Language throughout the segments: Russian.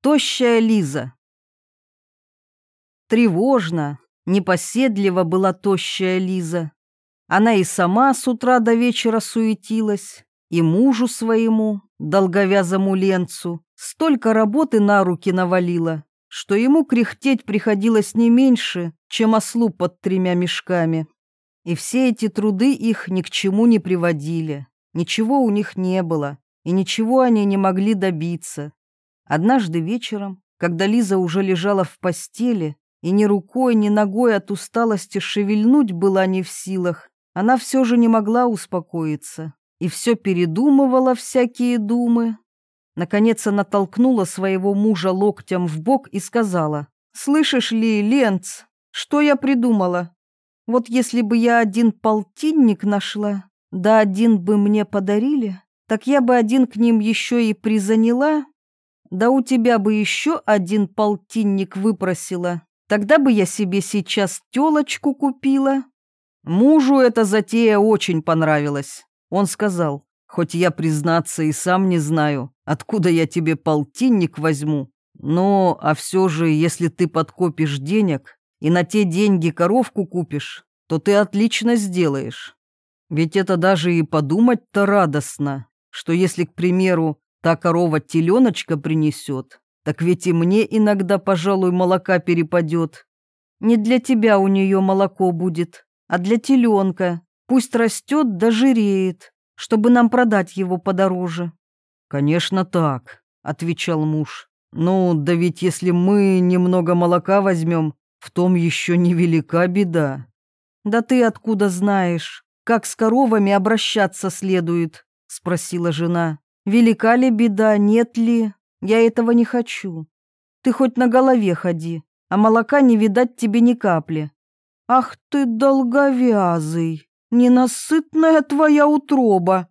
Тощая Лиза. Тревожно, непоседлива была тощая Лиза. Она и сама с утра до вечера суетилась, и мужу своему, долговязому ленцу, столько работы на руки навалила, что ему кряхтеть приходилось не меньше, чем ослу под тремя мешками. И все эти труды их ни к чему не приводили, ничего у них не было, и ничего они не могли добиться. Однажды вечером, когда Лиза уже лежала в постели и ни рукой, ни ногой от усталости шевельнуть была не в силах, она все же не могла успокоиться и все передумывала всякие думы. Наконец она толкнула своего мужа локтем в бок и сказала, «Слышишь ли, Ленц, что я придумала? Вот если бы я один полтинник нашла, да один бы мне подарили, так я бы один к ним еще и призаняла, да у тебя бы еще один полтинник выпросила. Тогда бы я себе сейчас телочку купила. Мужу эта затея очень понравилась. Он сказал, хоть я, признаться, и сам не знаю, откуда я тебе полтинник возьму. Но, а все же, если ты подкопишь денег и на те деньги коровку купишь, то ты отлично сделаешь. Ведь это даже и подумать-то радостно, что если, к примеру, Та корова теленочка принесет, так ведь и мне иногда, пожалуй, молока перепадет. Не для тебя у нее молоко будет, а для теленка. Пусть растет да жиреет, чтобы нам продать его подороже. Конечно так, отвечал муж. Ну, да ведь если мы немного молока возьмем, в том еще невелика беда. Да ты откуда знаешь, как с коровами обращаться следует? Спросила жена. Велика ли беда, нет ли? Я этого не хочу. Ты хоть на голове ходи, а молока не видать тебе ни капли. Ах ты долговязый, ненасытная твоя утроба.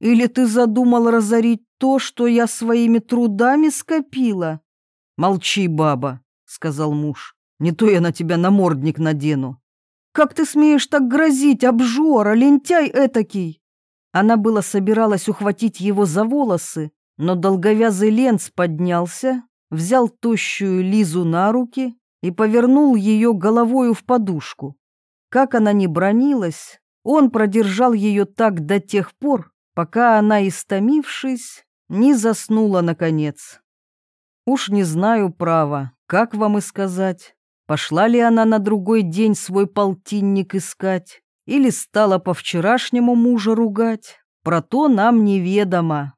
Или ты задумал разорить то, что я своими трудами скопила? Молчи, баба, сказал муж. Не то я на тебя намордник надену. Как ты смеешь так грозить, обжора, лентяй этакий? Она было собиралась ухватить его за волосы, но долговязый Ленц поднялся, взял тощую Лизу на руки и повернул ее головою в подушку. Как она ни бронилась, он продержал ее так до тех пор, пока она, истомившись, не заснула наконец. Уж не знаю права, как вам и сказать, пошла ли она на другой день свой полтинник искать, или стала по-вчерашнему мужа ругать, про то нам неведомо.